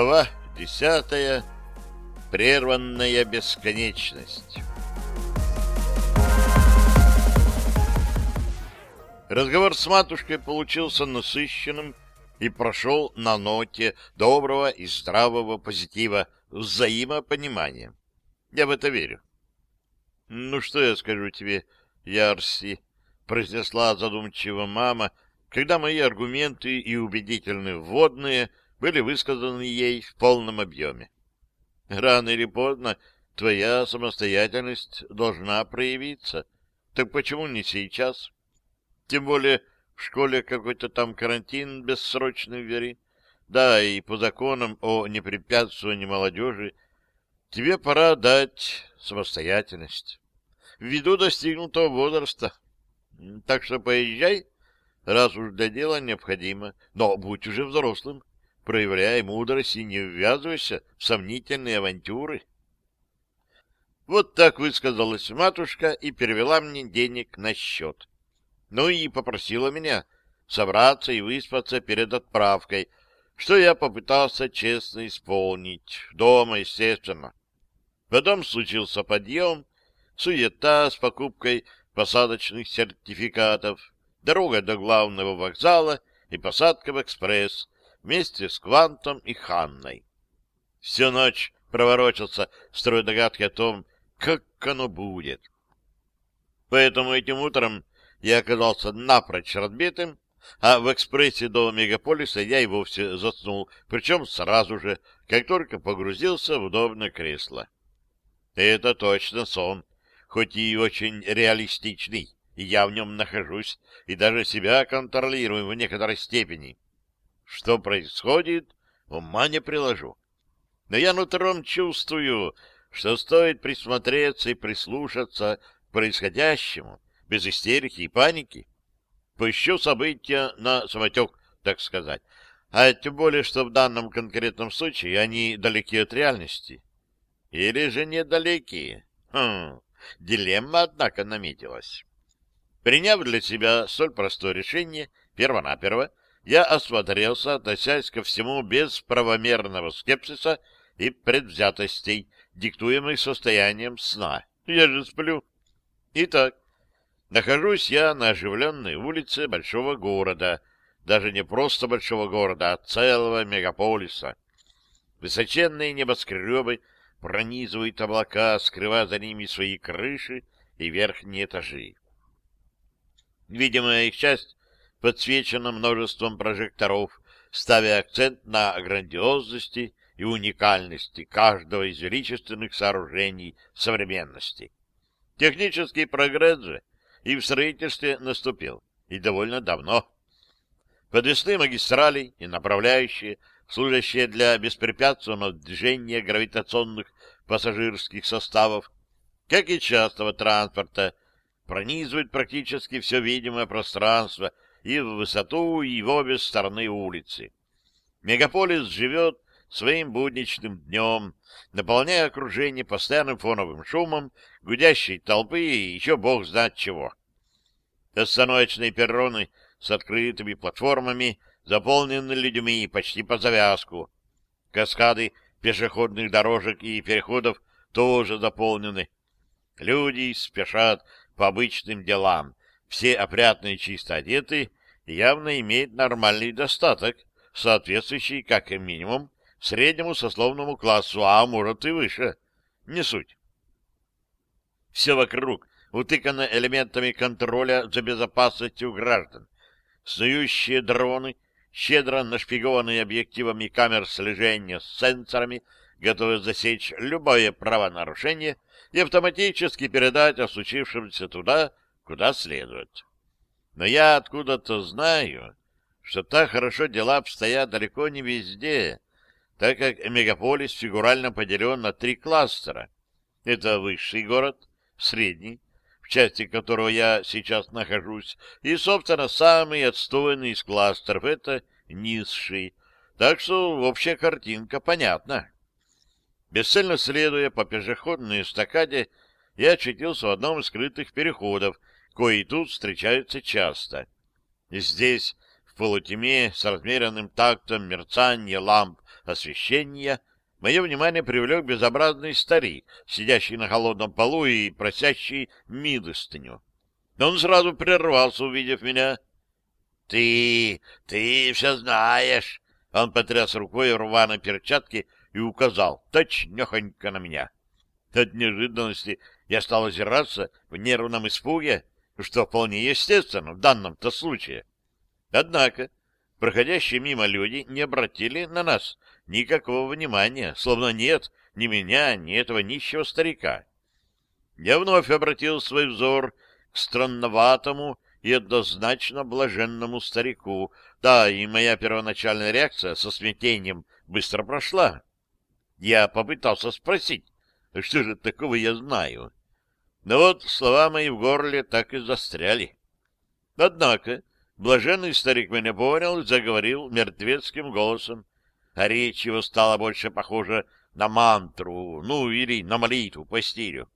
Глава десятая. Прерванная бесконечность. Разговор с матушкой получился насыщенным и прошел на ноте доброго и здравого позитива, взаимопонимания. Я в это верю. — Ну, что я скажу тебе, Ярси? — произнесла задумчиво мама, когда мои аргументы и убедительные вводные были высказаны ей в полном объеме. Рано или поздно твоя самостоятельность должна проявиться. Так почему не сейчас? Тем более в школе какой-то там карантин бессрочный ввели. Да, и по законам о непрепятствовании молодежи тебе пора дать самостоятельность. Ввиду достигнутого возраста. Так что поезжай, раз уж для дела необходимо, но будь уже взрослым, проявляй мудрость и не ввязывайся в сомнительные авантюры. Вот так высказалась матушка и перевела мне денег на счет. Ну и попросила меня собраться и выспаться перед отправкой, что я попытался честно исполнить. Дома, естественно. Потом случился подъем, суета с покупкой посадочных сертификатов, дорога до главного вокзала и посадка в экспресс вместе с Квантом и Ханной. Всю ночь проворочился, строя догадки о том, как оно будет. Поэтому этим утром я оказался напрочь разбитым, а в экспрессе до мегаполиса я и вовсе заснул, причем сразу же, как только погрузился в удобное кресло. Это точно сон, хоть и очень реалистичный, и я в нем нахожусь, и даже себя контролирую в некоторой степени. Что происходит, ума не приложу. Но я нутром чувствую, что стоит присмотреться и прислушаться к происходящему, без истерики и паники. Пущу события на самотек, так сказать. А тем более, что в данном конкретном случае они далеки от реальности. Или же недалекие. Хм, дилемма, однако, наметилась. Приняв для себя столь простое решение, перво-наперво, я осмотрелся, относясь ко всему без правомерного скепсиса и предвзятостей, диктуемых состоянием сна. Я же сплю. Итак, нахожусь я на оживленной улице большого города, даже не просто большого города, а целого мегаполиса. Высоченные небоскребы пронизывают облака, скрывая за ними свои крыши и верхние этажи. Видимая их часть подсвечена множеством прожекторов, ставя акцент на грандиозности и уникальности каждого из величественных сооружений современности. Технический прогресс же и в строительстве наступил, и довольно давно. Подвесные магистрали и направляющие, служащие для беспрепятственного движения гравитационных пассажирских составов, как и частого транспорта, пронизывают практически все видимое пространство и в высоту, и в обе стороны улицы. Мегаполис живет своим будничным днем, наполняя окружение постоянным фоновым шумом, гудящей толпы и еще бог знает чего. Остановочные перроны с открытыми платформами заполнены людьми почти по завязку. Каскады пешеходных дорожек и переходов тоже заполнены. Люди спешат по обычным делам, все опрятно и чисто одеты явно имеют нормальный достаток, соответствующий, как минимум, среднему сословному классу, а может и выше. Не суть. Все вокруг утыкано элементами контроля за безопасностью граждан. Снующие дроны, щедро нашпигованные объективами камер слежения с сенсорами, готовы засечь любое правонарушение и автоматически передать о случившемся туда, куда следует. Но я откуда-то знаю, что так хорошо дела обстоят далеко не везде, так как мегаполис фигурально поделен на три кластера. Это высший город, средний, в части которого я сейчас нахожусь, и, собственно, самый отстойный из кластеров — это низший. Так что общая картинка понятна. Бесцельно следуя по пешеходной эстакаде, я очутился в одном из скрытых переходов, кои тут встречаются часто. Здесь В полутьме с размеренным тактом мерцания ламп освещения мое внимание привлек безобразный старик, сидящий на холодном полу и просящий милостыню. Он сразу прервался, увидев меня. — Ты, ты все знаешь! Он потряс рукой рваной перчатке и указал точнёхонько на меня. От неожиданности я стал озираться в нервном испуге, что вполне естественно в данном-то случае. Однако проходящие мимо люди не обратили на нас никакого внимания, словно нет ни меня, ни этого нищего старика. Я вновь обратил свой взор к странноватому и однозначно блаженному старику. Да, и моя первоначальная реакция со смятением быстро прошла. Я попытался спросить, что же такого я знаю. Но вот слова мои в горле так и застряли. Однако блаженный старик меня понял и заговорил мертвецким голосом, а речь его стала больше похожа на мантру, ну или на молитву по стилю.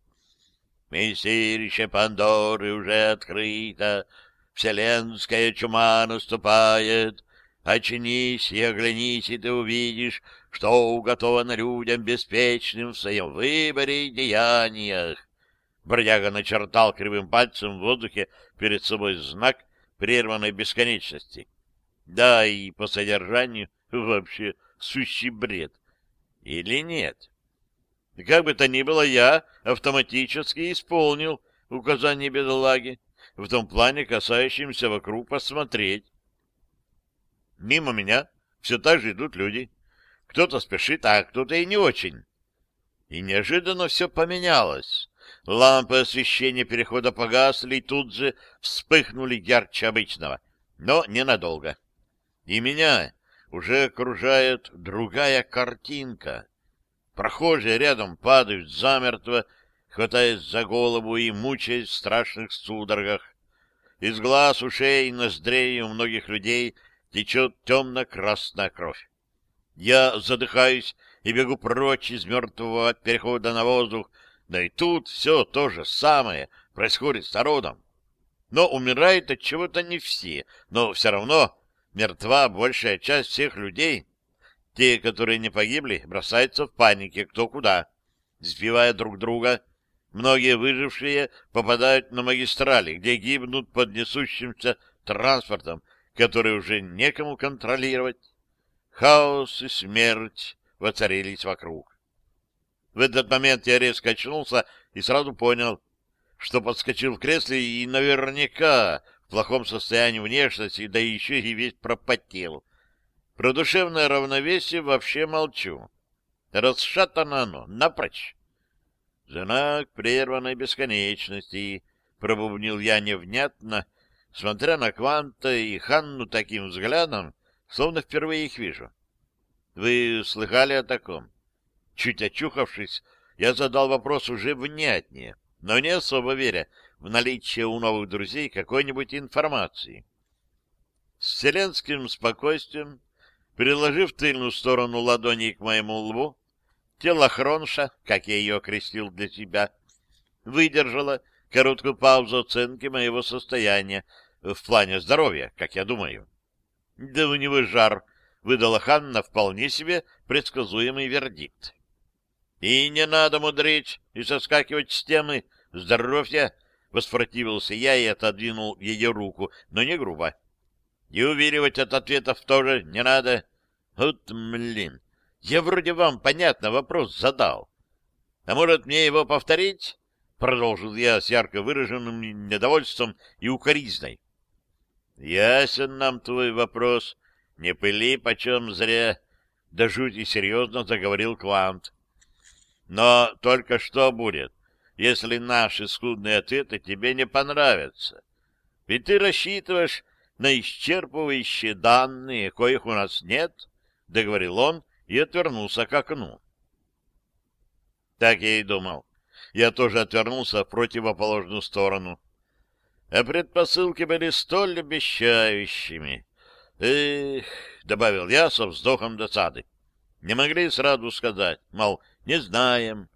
Мессирище Пандоры уже открыто, вселенская чума наступает. Очнись и оглянись, и ты увидишь, что уготовано людям беспечным в своем выборе и деяниях. Бродяга начертал кривым пальцем в воздухе перед собой знак прерванной бесконечности. Да, и по содержанию вообще сущий бред. Или нет? Как бы то ни было, я автоматически исполнил указание бедолаги, в том плане, касающемся вокруг посмотреть. Мимо меня все так же идут люди. Кто-то спешит, а кто-то и не очень. И неожиданно все поменялось. Лампы освещения перехода погасли и тут же вспыхнули ярче обычного, но ненадолго. И меня уже окружает другая картинка. Прохожие рядом падают замертво, хватаясь за голову и мучаясь в страшных судорогах. Из глаз, ушей и ноздрей у многих людей течет темно-красная кровь. Я задыхаюсь и бегу прочь из мертвого перехода на воздух, да и тут все то же самое происходит с народом. Но умирает от чего-то не все, но все равно мертва большая часть всех людей. Те, которые не погибли, бросаются в панике кто куда, сбивая друг друга. Многие выжившие попадают на магистрали, где гибнут под несущимся транспортом, который уже некому контролировать. Хаос и смерть воцарились вокруг. В этот момент я резко очнулся и сразу понял, что подскочил в кресле и наверняка в плохом состоянии внешности, да еще и весь пропотел. Про душевное равновесие вообще молчу. Расшатано оно напрочь. Знак прерванной бесконечности, пробубнил я невнятно, смотря на Кванта и Ханну таким взглядом, словно впервые их вижу. Вы слыхали о таком? Чуть очухавшись, я задал вопрос уже внятнее, но не особо веря в наличие у новых друзей какой-нибудь информации. С вселенским спокойствием Приложив тыльную сторону ладони к моему лбу, тело Хронша, как я ее окрестил для себя, выдержало короткую паузу оценки моего состояния в плане здоровья, как я думаю. Да у него жар, выдала Ханна вполне себе предсказуемый вердикт. И не надо мудрить и соскакивать с темы здоровья, воспротивился я и отодвинул ее руку, но не грубо. И увиливать от ответов тоже не надо. Вот, блин, я вроде вам понятно вопрос задал. А может, мне его повторить? Продолжил я с ярко выраженным недовольством и укоризной. Ясен нам твой вопрос. Не пыли почем зря. Да жуть и серьезно заговорил Квант. Но только что будет, если наши скудные ответы тебе не понравятся? Ведь ты рассчитываешь на исчерпывающие данные, коих у нас нет, — договорил он и отвернулся к окну. Так я и думал. Я тоже отвернулся в противоположную сторону. А предпосылки были столь обещающими. Эх, — добавил я со вздохом досады. Не могли сразу сказать, мол, не знаем.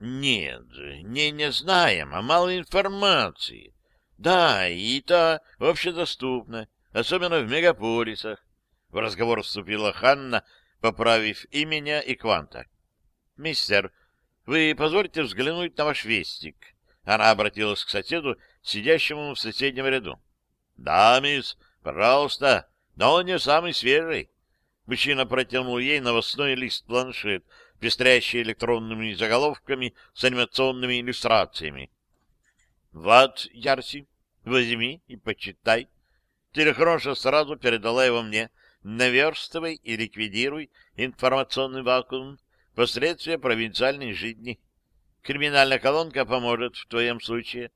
Нет, не не знаем, а мало информации. Да, и та общедоступна. особенно в мегаполисах. В разговор вступила Ханна, поправив и меня, и Кванта. — Мистер, вы позвольте взглянуть на ваш вестик. Она обратилась к соседу, сидящему в соседнем ряду. — Да, мисс, пожалуйста, но не самый свежий. Мужчина протянул ей новостной лист-планшет, пестрящий электронными заголовками с анимационными иллюстрациями. — Вот, Ярси, возьми и почитай. Телехроша сразу передала его мне. Наверстывай и ликвидируй информационный вакуум последствия провинциальной жизни. Криминальная колонка поможет в твоем случае.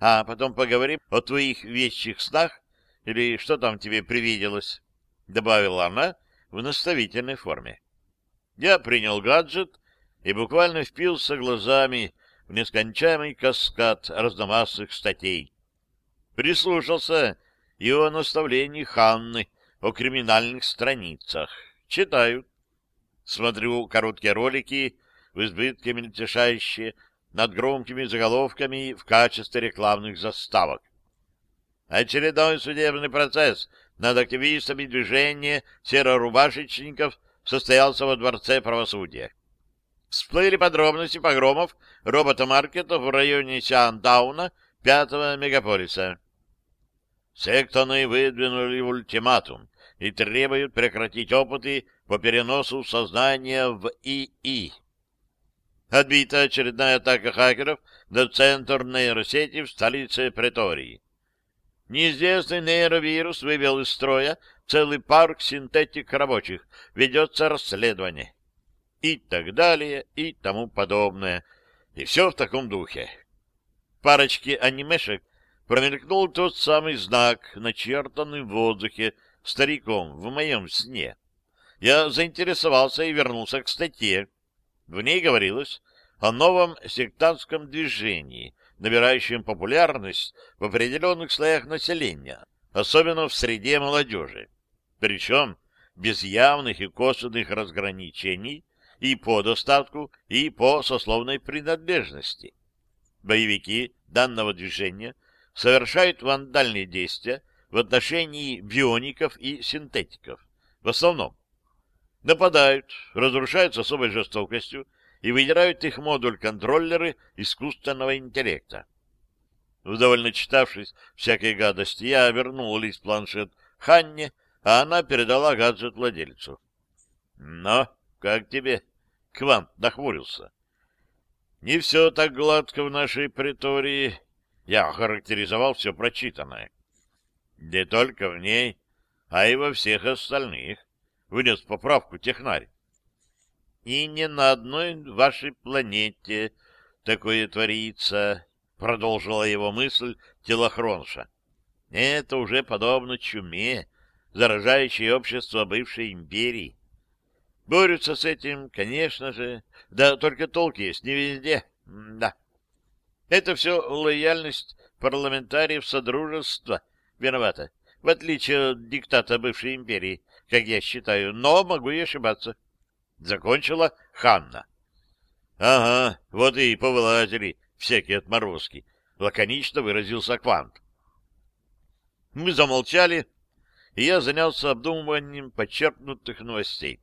А потом поговорим о твоих вещих снах или что там тебе привиделось, — добавила она в наставительной форме. Я принял гаджет и буквально впился глазами в нескончаемый каскад разномастных статей. Прислушался и о наставлении Ханны о криминальных страницах. Читаю. Смотрю короткие ролики, в избытке мельтешающие над громкими заголовками в качестве рекламных заставок. Очередной судебный процесс над активистами движения серорубашечников состоялся во Дворце правосудия. Всплыли подробности погромов роботомаркетов в районе Сиандауна, пятого мегаполиса. Сектоны выдвинули ультиматум и требуют прекратить опыты по переносу сознания в ИИ. Отбита очередная атака хакеров на центр нейросети в столице Претории. Неизвестный нейровирус вывел из строя целый парк синтетик рабочих. Ведется расследование. И так далее, и тому подобное. И все в таком духе. Парочки анимешек промелькнул тот самый знак, начертанный в воздухе стариком в моем сне. Я заинтересовался и вернулся к статье. В ней говорилось о новом сектантском движении, набирающем популярность в определенных слоях населения, особенно в среде молодежи. Причем без явных и косвенных разграничений и по достатку, и по сословной принадлежности. Боевики данного движения совершают вандальные действия в отношении биоников и синтетиков. В основном нападают, разрушают с особой жестокостью и выдирают их модуль-контроллеры искусственного интеллекта. Вдоволь начитавшись всякой гадости, я вернул лист-планшет Ханне, а она передала гаджет владельцу. — Но, как тебе? — Квант нахмурился. — Не все так гладко в нашей притории. Я охарактеризовал все прочитанное. Не только в ней, а и во всех остальных. Вынес поправку технарь. И не на одной вашей планете такое творится, продолжила его мысль телохронша. Это уже подобно чуме, заражающей общество бывшей империи. Борются с этим, конечно же, да только толк есть не везде. да. Это все лояльность парламентариев Содружества виновата, в отличие от диктата бывшей империи, как я считаю, но могу и ошибаться. Закончила Ханна. — Ага, вот и повылазили всякие отморозки, — лаконично выразился Квант. Мы замолчали, и я занялся обдумыванием подчеркнутых новостей.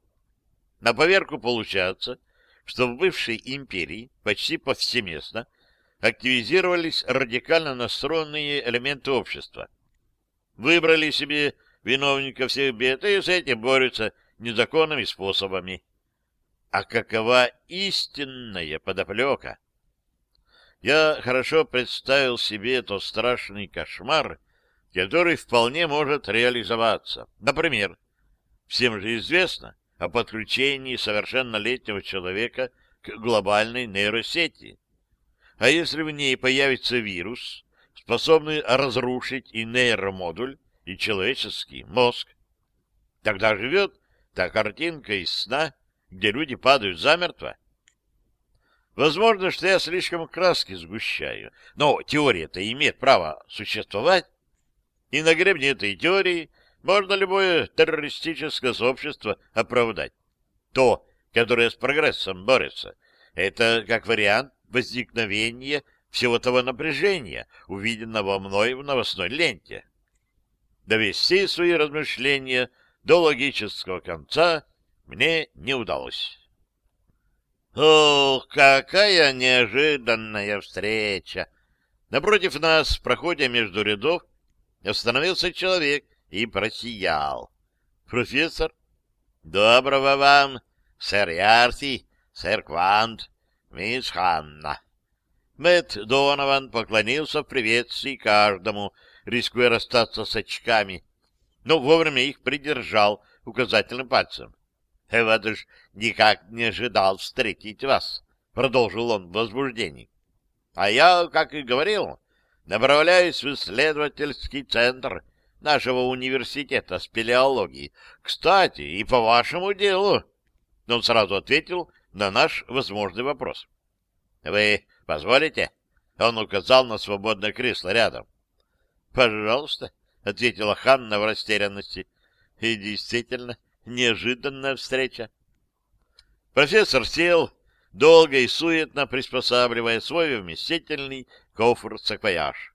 На поверку получается, что в бывшей империи почти повсеместно активизировались радикально настроенные элементы общества. Выбрали себе виновника всех бед и с этим борются незаконными способами. А какова истинная подоплека? Я хорошо представил себе тот страшный кошмар, который вполне может реализоваться. Например, всем же известно о подключении совершеннолетнего человека к глобальной нейросети. А если в ней появится вирус, способный разрушить и нейромодуль, и человеческий мозг, тогда живет та картинка из сна, где люди падают замертво. Возможно, что я слишком краски сгущаю, но теория-то имеет право существовать. И на гребне этой теории можно любое террористическое сообщество оправдать. То, которое с прогрессом борется, это как вариант возникновения всего того напряжения, увиденного мной в новостной ленте. Довести свои размышления до логического конца мне не удалось. Ох, какая неожиданная встреча! Напротив нас, в проходе между рядов, остановился человек и просиял. Профессор, доброго вам, сэр Ярси, сэр Квант, мисс Ханна. Мэтт Донован поклонился в приветствии каждому, рискуя расстаться с очками, но вовремя их придержал указательным пальцем. — Вот уж никак не ожидал встретить вас, — продолжил он в возбуждении. — А я, как и говорил, направляюсь в исследовательский центр нашего университета спелеологии. Кстати, и по вашему делу. Он сразу ответил на наш возможный вопрос. — Вы позволите? Он указал на свободное кресло рядом. — Пожалуйста, — ответила Ханна в растерянности. И действительно, неожиданная встреча. Профессор сел, долго и суетно приспосабливая свой вместительный кофр-саквояж.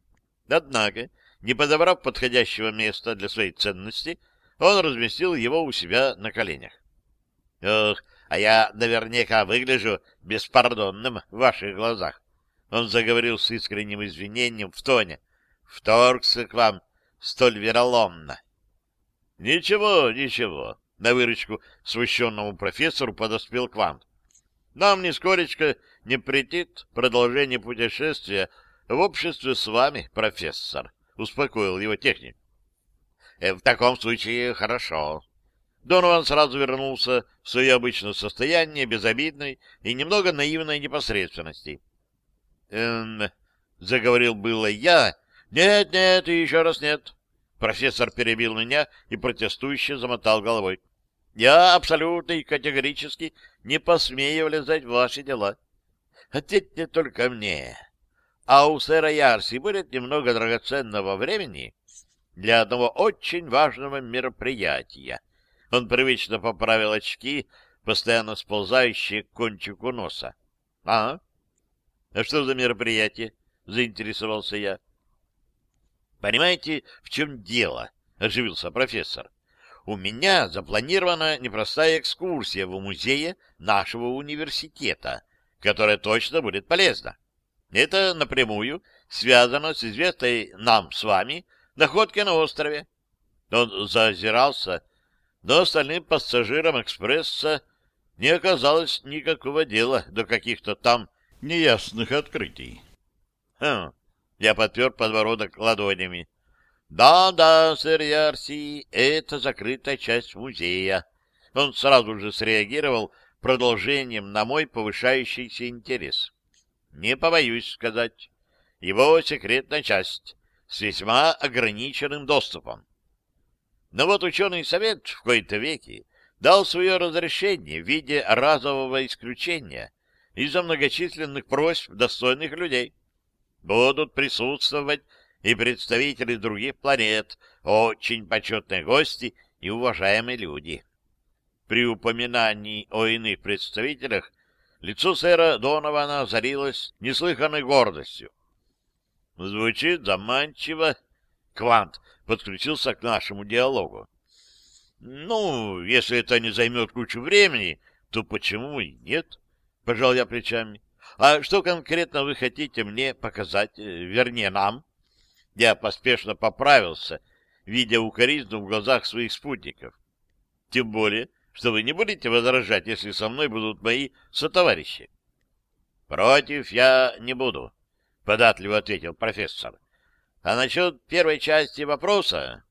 Однако, не подобрав подходящего места для своей ценности, он разместил его у себя на коленях. — Ох, а я наверняка выгляжу беспардонным в ваших глазах. Он заговорил с искренним извинением в тоне. — Вторгся к вам столь вероломно. — Ничего, ничего. На выручку священному профессору подоспел Квант. Нам нискоречко не претит продолжение путешествия в обществе с вами, профессор, — успокоил его техник. «Э, — В таком случае хорошо. Донован сразу вернулся в свое обычное состояние безобидной и немного наивной непосредственности. — Эм, — заговорил было я. — Нет, нет, и еще раз нет. Профессор перебил меня и протестующе замотал головой. Я абсолютно и категорически не посмею влезать в ваши дела. Ответьте только мне. А у сэра Ярси будет немного драгоценного времени для одного очень важного мероприятия. Он привычно поправил очки, постоянно сползающие к кончику носа. — А? А что за мероприятие? — заинтересовался я. — Понимаете, в чем дело? — оживился профессор у меня запланирована непростая экскурсия в музее нашего университета, которая точно будет полезна. Это напрямую связано с известной нам с вами находкой на острове. Он заозирался, но остальным пассажирам экспресса не оказалось никакого дела до каких-то там неясных открытий. Хм, я подпер подбородок ладонями. Да, да, сэр Ярси, это закрытая часть музея. Он сразу же среагировал продолжением на мой повышающийся интерес. Не побоюсь сказать, его секретная часть с весьма ограниченным доступом. Но вот ученый совет в кои-то веки дал свое разрешение в виде разового исключения из-за многочисленных просьб достойных людей. Будут присутствовать и представители других планет, очень почетные гости и уважаемые люди. При упоминании о иных представителях лицо сэра Донована озарилось неслыханной гордостью. Звучит заманчиво. Квант подключился к нашему диалогу. Ну, если это не займет кучу времени, то почему и нет? Пожал я плечами. А что конкретно вы хотите мне показать, э, вернее, нам? Я поспешно поправился, видя укоризну в глазах своих спутников. Тем более, что вы не будете возражать, если со мной будут мои сотоварищи. — Против я не буду, — податливо ответил профессор. — А насчет первой части вопроса?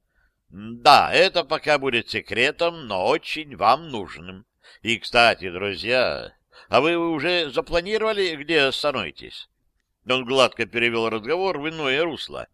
Да, это пока будет секретом, но очень вам нужным. И, кстати, друзья, а вы уже запланировали, где остановитесь? Он гладко перевел разговор в иное русло.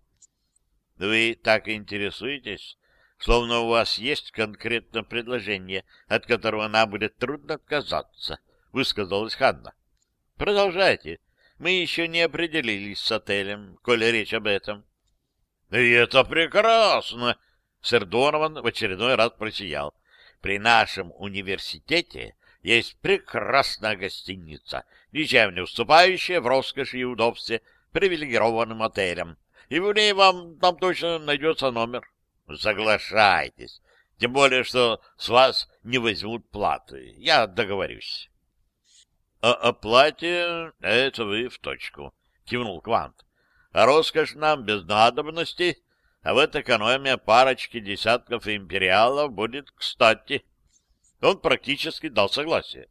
Вы так интересуетесь, словно у вас есть конкретное предложение, от которого нам будет трудно отказаться, — высказалась Ханна. — Продолжайте. Мы еще не определились с отелем, коли речь об этом. — И это прекрасно! — сэр Донован в очередной раз просиял. — При нашем университете есть прекрасная гостиница, ничем не уступающая в роскоши и удобстве привилегированным отелям и в ней вам там точно найдется номер. Соглашайтесь. Тем более, что с вас не возьмут платы. Я договорюсь. О оплате это вы в точку, кивнул Квант. А роскошь нам без надобности, а вот экономия парочки десятков империалов будет кстати. Он практически дал согласие.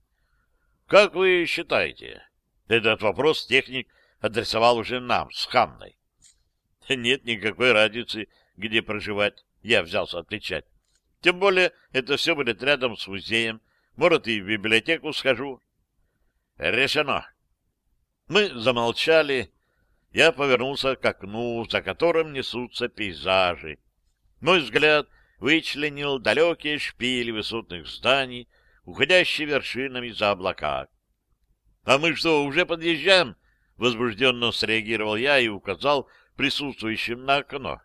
Как вы считаете? Этот вопрос техник адресовал уже нам, с Ханной. Нет никакой разницы, где проживать, я взялся отвечать. Тем более, это все будет рядом с музеем. Может, и в библиотеку схожу. Решено. Мы замолчали. Я повернулся к окну, за которым несутся пейзажи. Мой взгляд вычленил далекие шпили высотных зданий, уходящие вершинами за облака. — А мы что, уже подъезжаем? — возбужденно среагировал я и указал присутствующим на окно.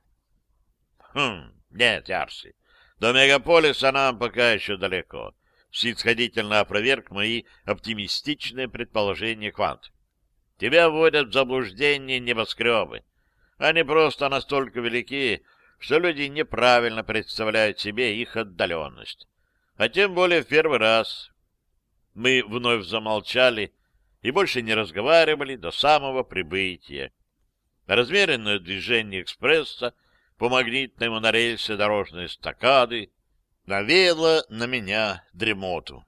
— Хм, нет, Ярси, до мегаполиса нам пока еще далеко. Снисходительно опроверг мои оптимистичные предположения Квант. Тебя вводят в заблуждение небоскребы. Они просто настолько велики, что люди неправильно представляют себе их отдаленность. А тем более в первый раз. Мы вновь замолчали и больше не разговаривали до самого прибытия. Размеренное движение экспресса по магнитной монорельсе дорожной стакады навело на меня дремоту.